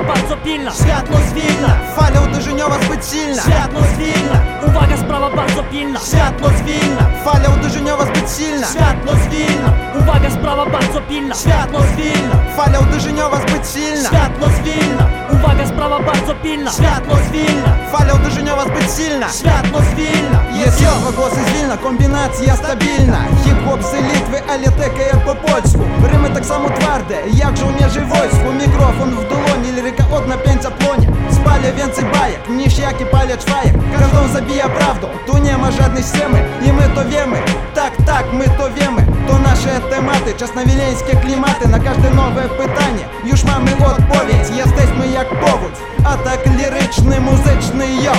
sprawa bardzo pilna Światło zwilna, fala uderzeniowa zbyt silna Światło zwilna Uwaga, sprawa bardzo pilna Światło zwilna, fala uderzeniowa zbyt silna Światło zwilna Uwaga, sprawa bardzo pilna Światło zwilna, fala uderzeniowa zbyt silna Światło zwilna Uwaga, sprawa bardzo pilna Światło zwilna, fala uderzeniowa zbyt silna Światło zwilna Jest його głosy zwilna, комбінація стабільна Хіп-хоп з Літви, але текає по польську Рими так само twarde, jak żołnierzy wojsku Mikrofon w dłoni, liryka od napięcia płonie Spalę więcej bajek, niż jaki palacz fajek Każdą zabija prawdą, tu nie ma żadnej ściemy I my to wiemy, tak, tak, my to wiemy To nasze tematy, czas na wileńskie klimaty Na każde nowe pytanie, już mamy odpowiedź Jesteśmy jak powódź, atak liryczny, muzyczny, yo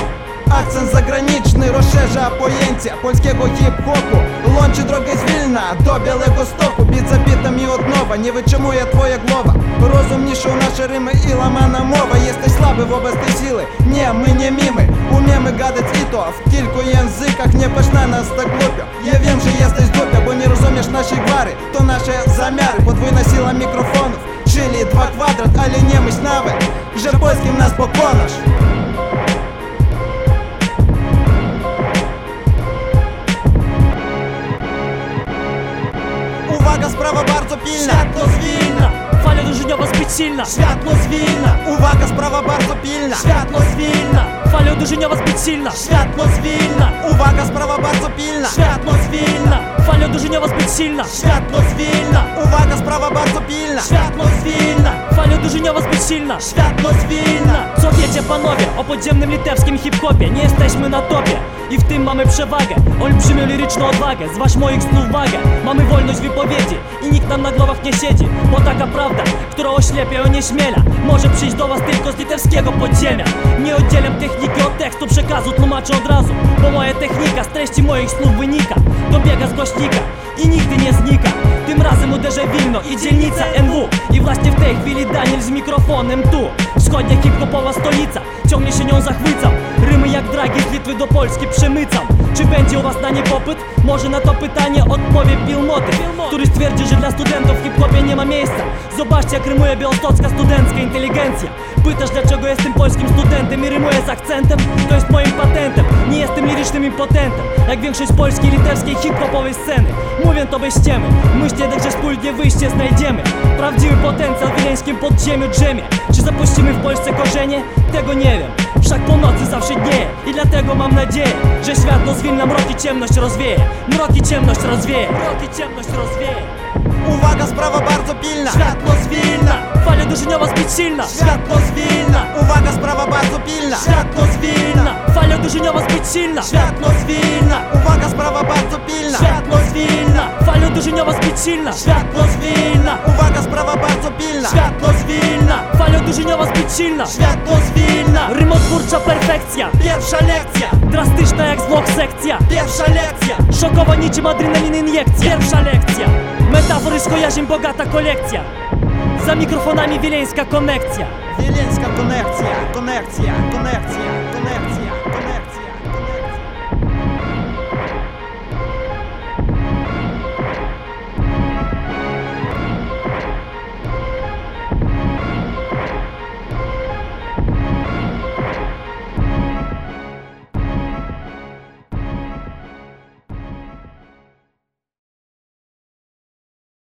Akcent zagraniczny rozszerza pojęcia polskiego hip-hopu Вон чи droga jest wilna, do białego stopu Bit і bitem i od nowa, nie wyczemuje twoja głowa Розумнішою наші рими і ламана мова Єстесь слаби в обести сили, не, ми не міми Уміємо гадать і то, в кільку язиках не пошла нас так глупя Я вім, що єстесь дупя, бо не розумієш наші гвари То наші замяри, подвійна сила мікрофонів. Чилі два квадрат, але не немощь навик Вже польським нас поконаш Światło zwilna Fala uderzeniowa zbyt silna. Światło zwilna Uwaga, sprawa bardzo pilna. Światło zwilna Fala uderzeniowa zbyt silna. Światło zwilna Uwaga, sprawa bardzo pilna. Światło zwilna Fala uderzeniowa zbyt silna. Światło zwilna Uwaga, sprawa bardzo pilna. Światło zwilna Fala uderzeniowa zbyt silna. Światło zwilna Co wiecie panowie o podziemnym litewskim hip-hopie? Nie jesteśmy na topie i w tym mamy przewagę. Olbrzymią liryczną odwagę, zważ moich snów wagę Mamy wolność wypowiedzi. I nikt nam na głowach nie siedzi. Bo taka prawda, która oślepia i onieśmiela Może przyjść do was tylko z litewskiego podziemia. Nie oddzielam techniki od tekstu przekazu, tłumaczę od razu. Bo moja technika z treści moich snów wynika. Dobiega z głośnika i nigdy nie znika. Tym razem uderzę Wilno i dzielnica NW I właśnie w tej chwili Daniel z mikrofonem tu. Wschodnia hip-hopowa stolica, ciągnie się nią zachwycam Rymy jak dragi z Litwy do Polski przemycam. Czy będzie u was na nie popyt? Może na to pytanie odpowie Bill Który stwierdzi, że dla studentów w hip-hopie nie ma miejsca. Zobaczcie jak rymuje białostocka studencka inteligencja. Pytasz dlaczego jestem polskim studentem i rymuję z akcentem? To jest moim patentem, nie jestem lirycznym impotentem. Jak większość polskiej, litewskiej, hip-hopowej sceny. Mówię to bez ściemy, myślę jednak, że wspólnie wyjście znajdziemy. Prawdziwy potencjał w wileńskim podziemiu drzemie. Czy zapuścimy w Polsce korzenie? Tego nie wiem Wszak po nocy zawsze dnieje I dlatego mam nadzieję, że światło z Wilna mroki ciemność rozwieje. Mroki ciemność rozwieje. Mroki ciemność rozwieje. Uwaga, sprawa bardzo pilna. Światło zwilna Fala uderzeniowa zbyt silna. Światło zwilna Uwaga, sprawa bardzo pilna. Światło zwilna Fala uderzeniowa zbyt silna. Światło zwilna Uwaga, sprawa bardzo pilna. Światło zwilna Fala uderzeniowa zbyt silna. Światło zwilna Uwaga, sprawa bardzo pilna. Światło zwilna Fala uderzeniowa zbyt silna. Światło zwilna Rymotwórcza perfekcja. Pierwsza lekcja. Drastyczna jak zwłok sekcja. Pierwsza lekcja. Szokowa niczym adrenalin injekcja. Pierwsza lekcja. Metafory z kojarzeń bogata kolekcja. Za mikrofonami wileńska konekcja. Wileńska Konekcja, konekcja, konekcja